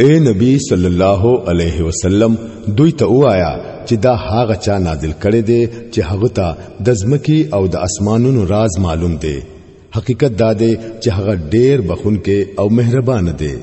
اے نبی صلی الله علیه وسلم دوی ته وایا چې دا هغه چا نازل کړي دي چې هغه ته د ځمکې او د اسمانونو راز معلوم دي حقیقت دا دی چې هغه ډېر بخون کې او مهربان دی